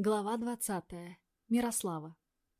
Глава 20. Мирослава.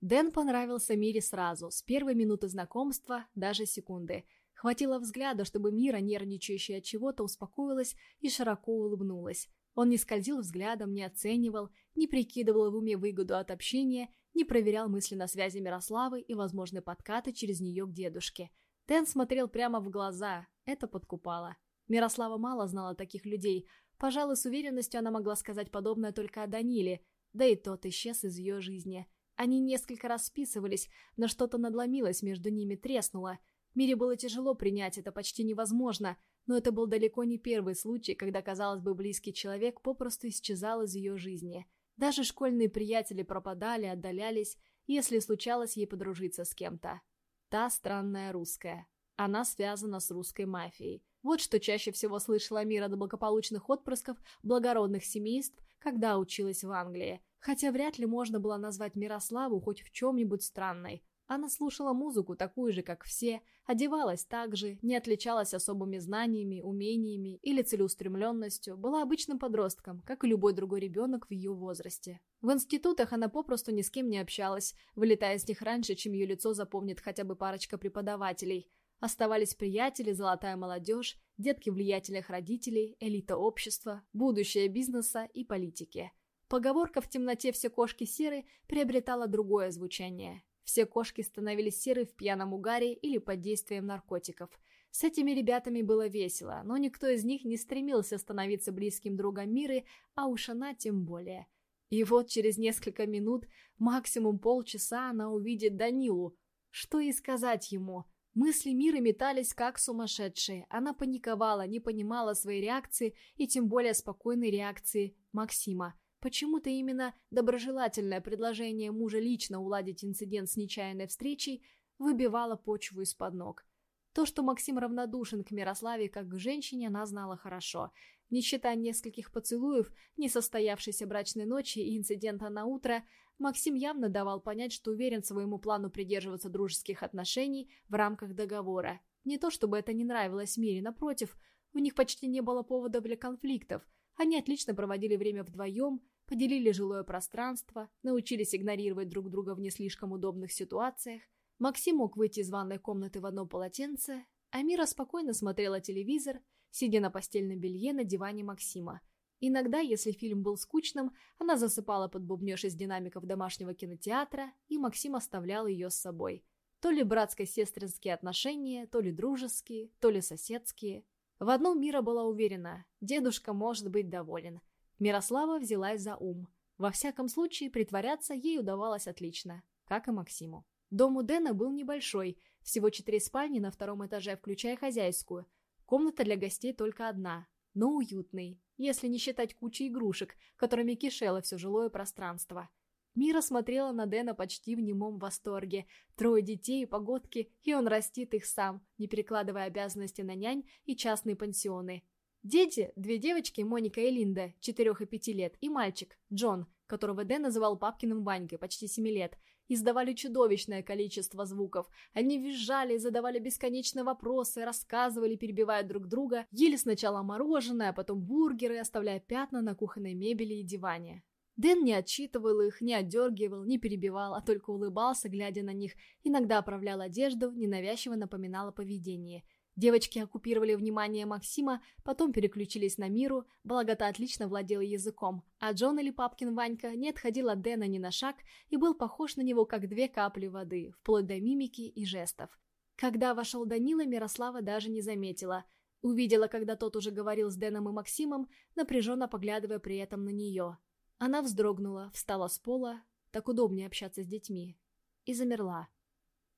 Дэн понравился Мире сразу, с первой минуты знакомства, даже секунды. Хватило взгляда, чтобы Мира, нервничающая от чего-то, успокоилась и широко улыбнулась. Он не скользил взглядом, не оценивал, не прикидывал в уме выгоду от общения, не проверял мысли связи Мирославы и возможные подкаты через нее к дедушке. Дэн смотрел прямо в глаза, это подкупало. Мирослава мало знала таких людей. Пожалуй, с уверенностью она могла сказать подобное только о Даниле – да и тот исчез из ее жизни. Они несколько раз списывались, но что-то надломилось между ними, треснуло. Мире было тяжело принять это, почти невозможно, но это был далеко не первый случай, когда, казалось бы, близкий человек попросту исчезал из ее жизни. Даже школьные приятели пропадали, отдалялись, если случалось ей подружиться с кем-то. Та странная русская. Она связана с русской мафией. Вот что чаще всего слышала Мира до благополучных отпрысков благородных семейств, когда училась в Англии, хотя вряд ли можно было назвать Мирославу хоть в чем-нибудь странной. Она слушала музыку такую же, как все, одевалась так же, не отличалась особыми знаниями, умениями или целеустремленностью, была обычным подростком, как и любой другой ребенок в ее возрасте. В институтах она попросту ни с кем не общалась, вылетая с них раньше, чем ее лицо запомнит хотя бы парочка преподавателей. Оставались приятели, золотая молодежь, детки влиятельных родителей, элита общества, будущее бизнеса и политики. Поговорка «в темноте все кошки серы» приобретала другое звучание. Все кошки становились серы в пьяном угаре или под действием наркотиков. С этими ребятами было весело, но никто из них не стремился становиться близким другом Миры, а уж она тем более. И вот через несколько минут, максимум полчаса, она увидит Данилу. Что и сказать ему – Мысли Миры метались как сумасшедшие. Она паниковала, не понимала своей реакции и тем более спокойной реакции Максима. Почему-то именно доброжелательное предложение мужа лично уладить инцидент с нечаянной встречей выбивало почву из-под ног. То, что Максим равнодушен к Мирославе как к женщине, она знала хорошо. Не считая нескольких поцелуев, несостоявшейся брачной ночи и инцидента на утро, Максим явно давал понять, что уверен своему плану придерживаться дружеских отношений в рамках договора. Не то чтобы это не нравилось Мире, напротив, у них почти не было поводов для конфликтов. Они отлично проводили время вдвоем, поделили жилое пространство, научились игнорировать друг друга в не слишком удобных ситуациях. Максим мог выйти из ванной комнаты в одно полотенце, а Мира спокойно смотрела телевизор, сидя на постельном белье на диване Максима – Иногда, если фильм был скучным, она засыпала под бубнеж из динамиков домашнего кинотеатра, и Максим оставлял ее с собой. То ли братско-сестринские отношения, то ли дружеские, то ли соседские. В одном Мира была уверена, дедушка может быть доволен. Мирослава взялась за ум. Во всяком случае, притворяться ей удавалось отлично, как и Максиму. Дом у Дэна был небольшой, всего четыре спальни на втором этаже, включая хозяйскую. Комната для гостей только одна, но уютный, если не считать кучи игрушек, которыми кишело все жилое пространство. Мира смотрела на Дэна почти в немом восторге. Трое детей, погодки, и он растит их сам, не перекладывая обязанности на нянь и частные пансионы. Дети, две девочки, Моника и Линда, четырех и пяти лет, и мальчик, Джон, которого Дэн называл папкиным Ванькой, почти семи лет, издавали чудовищное количество звуков. Они визжали, задавали бесконечные вопросы, рассказывали, перебивая друг друга, ели сначала мороженое, а потом бургеры, оставляя пятна на кухонной мебели и диване. Дэн не отчитывал их, не отдергивал, не перебивал, а только улыбался, глядя на них, иногда оправлял одежду, ненавязчиво напоминал о поведении – Девочки оккупировали внимание Максима, потом переключились на Миру, благо отлично владела языком, а Джон или Папкин Ванька не отходил от Дэна ни на шаг и был похож на него как две капли воды, вплоть до мимики и жестов. Когда вошел Данила, Мирослава даже не заметила. Увидела, когда тот уже говорил с Дэном и Максимом, напряженно поглядывая при этом на нее. Она вздрогнула, встала с пола, так удобнее общаться с детьми, и замерла.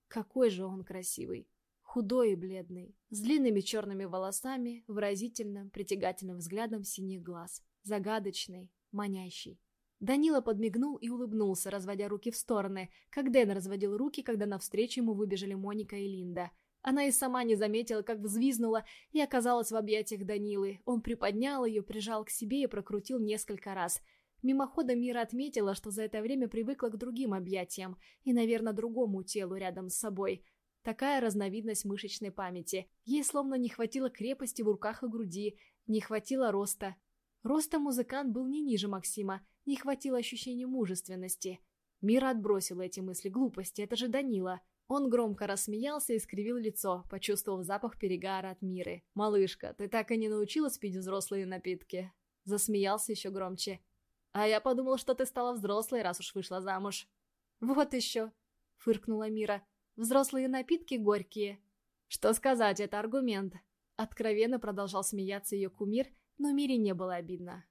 Какой же он красивый худой и бледный, с длинными черными волосами, выразительным, притягательным взглядом синих глаз, загадочный, манящий. Данила подмигнул и улыбнулся, разводя руки в стороны, как Дэн разводил руки, когда навстречу ему выбежали Моника и Линда. Она и сама не заметила, как взвизнула и оказалась в объятиях Данилы. Он приподнял ее, прижал к себе и прокрутил несколько раз. Мимоходом Мира отметила, что за это время привыкла к другим объятиям и, наверное, другому телу рядом с собой – Такая разновидность мышечной памяти. Ей словно не хватило крепости в руках и груди, не хватило роста. Роста музыкант был не ниже Максима, не хватило ощущения мужественности. Мира отбросила эти мысли глупости, это же Данила. Он громко рассмеялся и скривил лицо, почувствовав запах перегара от Миры. «Малышка, ты так и не научилась пить взрослые напитки?» Засмеялся еще громче. «А я подумал, что ты стала взрослой, раз уж вышла замуж». «Вот еще!» — фыркнула Мира. «Взрослые напитки горькие». «Что сказать, это аргумент». Откровенно продолжал смеяться ее кумир, но Мире не было обидно.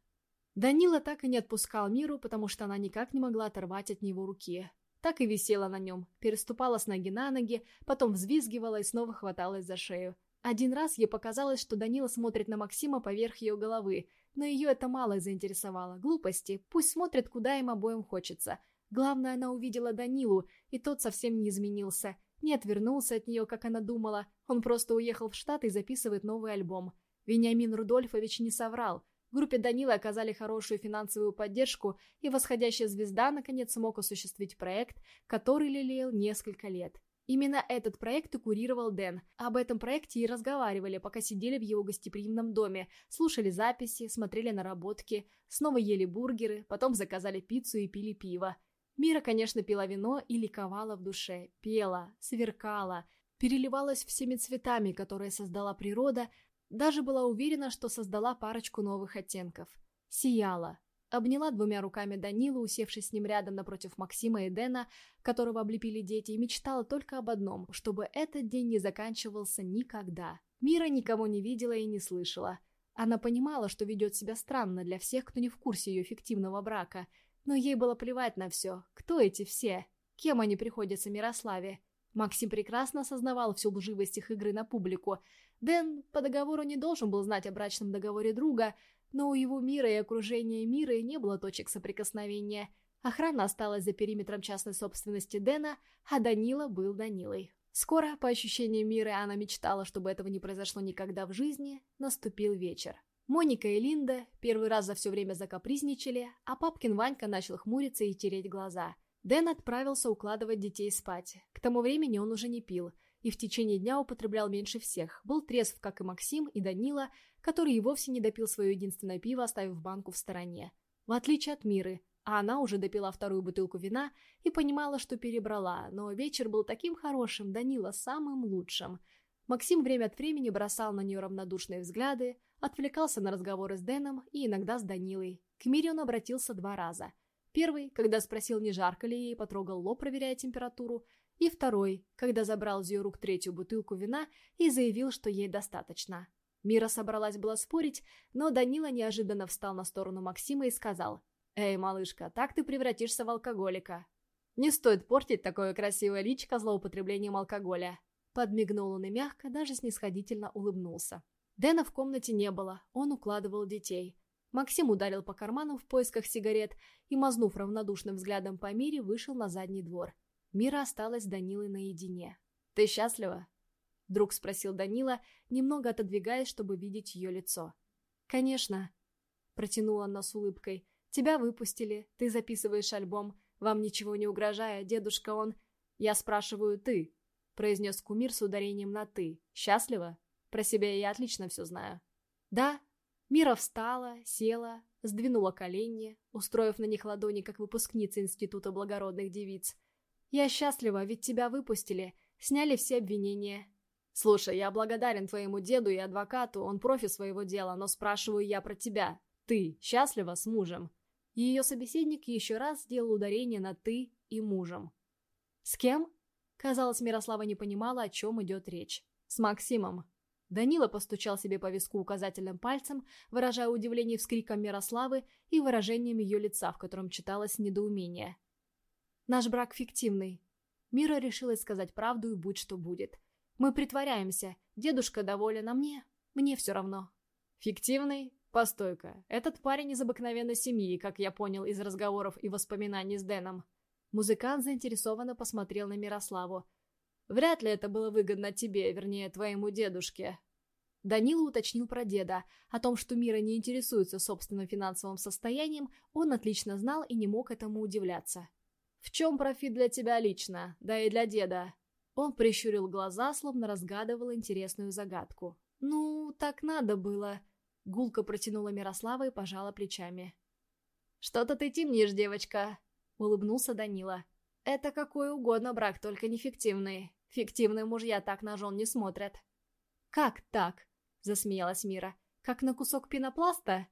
Данила так и не отпускал Миру, потому что она никак не могла оторвать от него руки. Так и висела на нем, переступала с ноги на ноги, потом взвизгивала и снова хваталась за шею. Один раз ей показалось, что Данила смотрит на Максима поверх ее головы, но ее это мало заинтересовало. Глупости, пусть смотрит, куда им обоим хочется. Главное, она увидела Данилу, и тот совсем не изменился. Не отвернулся от нее, как она думала, он просто уехал в Штаты и записывает новый альбом. Вениамин Рудольфович не соврал. Группе Данилы оказали хорошую финансовую поддержку, и восходящая звезда наконец смог осуществить проект, который лелеял несколько лет. Именно этот проект и курировал Дэн. Об этом проекте и разговаривали, пока сидели в его гостеприимном доме, слушали записи, смотрели наработки, снова ели бургеры, потом заказали пиццу и пили пиво. Мира, конечно, пила вино и ликовала в душе, пела, сверкала, переливалась всеми цветами, которые создала природа, даже была уверена, что создала парочку новых оттенков. Сияла, Обняла двумя руками Данилу, усевшись с ним рядом напротив Максима и Дэна, которого облепили дети, и мечтала только об одном, чтобы этот день не заканчивался никогда. Мира никого не видела и не слышала. Она понимала, что ведет себя странно для всех, кто не в курсе ее фиктивного брака, но ей было плевать на все. Кто эти все? Кем они приходятся Мирославе? Максим прекрасно осознавал всю лживость их игры на публику. Дэн по договору не должен был знать о брачном договоре друга, но у его мира и окружения мира не было точек соприкосновения. Охрана осталась за периметром частной собственности Дэна, а Данила был Данилой. Скоро, по ощущениям мира, она мечтала, чтобы этого не произошло никогда в жизни, наступил вечер. Моника и Линда первый раз за все время закапризничали, а папкин Ванька начал хмуриться и тереть глаза. Дэн отправился укладывать детей спать. К тому времени он уже не пил – и в течение дня употреблял меньше всех. Был трезв, как и Максим, и Данила, который и вовсе не допил свое единственное пиво, оставив банку в стороне. В отличие от Миры, а она уже допила вторую бутылку вина и понимала, что перебрала, но вечер был таким хорошим, Данила самым лучшим. Максим время от времени бросал на нее равнодушные взгляды, отвлекался на разговоры с Дэном и иногда с Данилой. К Мире он обратился два раза. Первый, когда спросил, не жарко ли ей, потрогал лоб, проверяя температуру, и второй, когда забрал из ее рук третью бутылку вина и заявил, что ей достаточно. Мира собралась была спорить, но Данила неожиданно встал на сторону Максима и сказал, «Эй, малышка, так ты превратишься в алкоголика». «Не стоит портить такое красивое личико злоупотреблением алкоголя». Подмигнул он и мягко, даже снисходительно улыбнулся. Дэна в комнате не было, он укладывал детей. Максим ударил по карманам в поисках сигарет и, мазнув равнодушным взглядом по мире, вышел на задний двор. Мира осталась с Данилой наедине. «Ты счастлива?» Вдруг спросил Данила, немного отодвигаясь, чтобы видеть ее лицо. «Конечно», — протянула она с улыбкой. «Тебя выпустили, ты записываешь альбом, вам ничего не угрожая, дедушка он...» «Я спрашиваю, ты?» — произнес кумир с ударением на «ты». «Счастлива?» Про себя я отлично все знаю. «Да». Мира встала, села, сдвинула колени, устроив на них ладони, как выпускница Института благородных девиц. Я счастлива, ведь тебя выпустили, сняли все обвинения. Слушай, я благодарен твоему деду и адвокату, он профи своего дела, но спрашиваю я про тебя. Ты счастлива с мужем?» Ее собеседник еще раз сделал ударение на «ты» и «мужем». «С кем?» Казалось, Мирослава не понимала, о чем идет речь. «С Максимом». Данила постучал себе по виску указательным пальцем, выражая удивление вскриком Мирославы и выражением ее лица, в котором читалось недоумение. Наш брак фиктивный. Мира решила сказать правду и будь что будет. Мы притворяемся. Дедушка доволен, а мне... Мне все равно. Фиктивный? Постой-ка. Этот парень из обыкновенной семьи, как я понял из разговоров и воспоминаний с Дэном. Музыкант заинтересованно посмотрел на Мирославу. Вряд ли это было выгодно тебе, вернее, твоему дедушке. Данила уточнил про деда. О том, что Мира не интересуется собственным финансовым состоянием, он отлично знал и не мог этому удивляться. «В чем профит для тебя лично, да и для деда?» Он прищурил глаза, словно разгадывал интересную загадку. «Ну, так надо было», — гулко протянула Мирослава и пожала плечами. «Что-то ты темнишь, девочка», — улыбнулся Данила. «Это какой угодно брак, только не фиктивный. Фиктивные мужья так на жен не смотрят». «Как так?» — засмеялась Мира. «Как на кусок пенопласта?»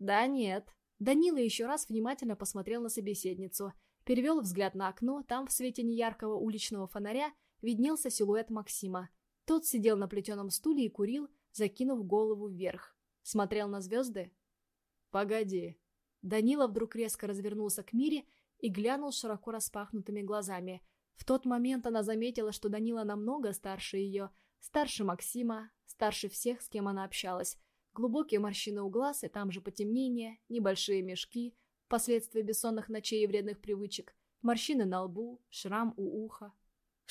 «Да нет». Данила еще раз внимательно посмотрел на собеседницу, перевел взгляд на окно, там в свете неяркого уличного фонаря виднелся силуэт Максима. Тот сидел на плетеном стуле и курил, закинув голову вверх. Смотрел на звезды? «Погоди». Данила вдруг резко развернулся к Мире и глянул широко распахнутыми глазами. В тот момент она заметила, что Данила намного старше ее, старше Максима, старше всех, с кем она общалась. Глубокие морщины у глаз и там же потемнение, небольшие мешки, последствия бессонных ночей и вредных привычек, морщины на лбу, шрам у уха.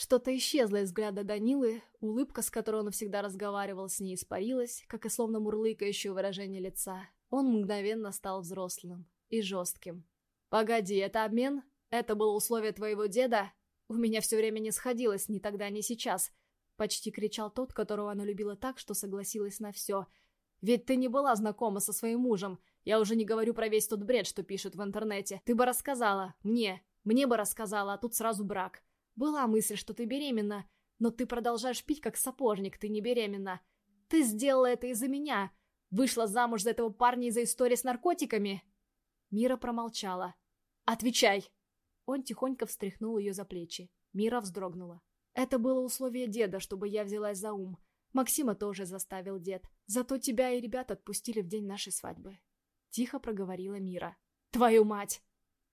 Что-то исчезло из взгляда Данилы, улыбка, с которой он всегда разговаривал с ней, испарилась, как и словно мурлыкающее выражение лица. Он мгновенно стал взрослым и жестким. «Погоди, это обмен? Это было условие твоего деда? У меня все время не сходилось, ни тогда, ни сейчас», — почти кричал тот, которого она любила так, что согласилась на все. «Ведь ты не была знакома со своим мужем. Я уже не говорю про весь тот бред, что пишут в интернете. Ты бы рассказала. Мне. Мне бы рассказала, а тут сразу брак. Была мысль, что ты беременна, но ты продолжаешь пить, как сапожник, ты не беременна. Ты сделала это из-за меня. Вышла замуж за этого парня из-за истории с наркотиками?» Мира промолчала. «Отвечай!» Он тихонько встряхнул ее за плечи. Мира вздрогнула. «Это было условие деда, чтобы я взялась за ум. Максима тоже заставил дед. Зато тебя и ребят отпустили в день нашей свадьбы». Тихо проговорила Мира. «Твою мать!»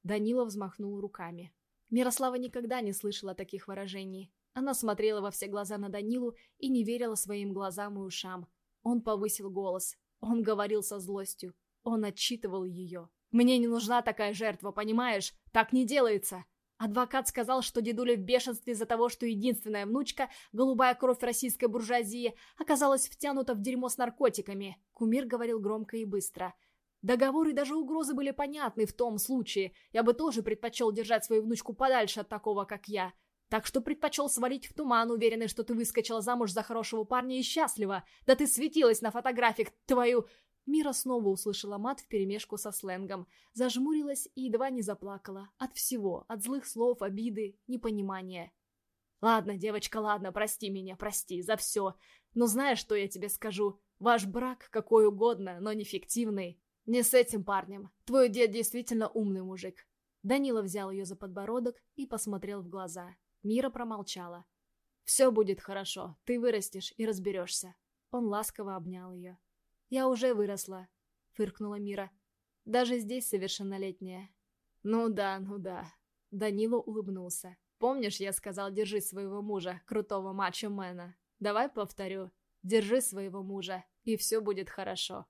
Данила взмахнул руками. Мирослава никогда не слышала таких выражений. Она смотрела во все глаза на Данилу и не верила своим глазам и ушам. Он повысил голос. Он говорил со злостью. Он отчитывал ее. «Мне не нужна такая жертва, понимаешь? Так не делается!» Адвокат сказал, что дедуля в бешенстве из-за того, что единственная внучка, голубая кровь российской буржуазии, оказалась втянута в дерьмо с наркотиками. Кумир говорил громко и быстро – Договоры и даже угрозы были понятны в том случае. Я бы тоже предпочел держать свою внучку подальше от такого, как я. Так что предпочел свалить в туман, уверенный, что ты выскочила замуж за хорошего парня и счастлива. Да ты светилась на фотографиях, твою... Мира снова услышала мат вперемешку со сленгом. Зажмурилась и едва не заплакала. От всего. От злых слов, обиды, непонимания. «Ладно, девочка, ладно, прости меня, прости за все. Но знаешь, что я тебе скажу? Ваш брак какой угодно, но не фиктивный. «Не с этим парнем. Твой дед действительно умный мужик». Данила взял ее за подбородок и посмотрел в глаза. Мира промолчала. «Все будет хорошо. Ты вырастешь и разберешься». Он ласково обнял ее. «Я уже выросла», — фыркнула Мира. «Даже здесь совершеннолетняя». «Ну да, ну да». Данила улыбнулся. «Помнишь, я сказал, держи своего мужа, крутого мачо-мена? Давай повторю. Держи своего мужа, и все будет хорошо».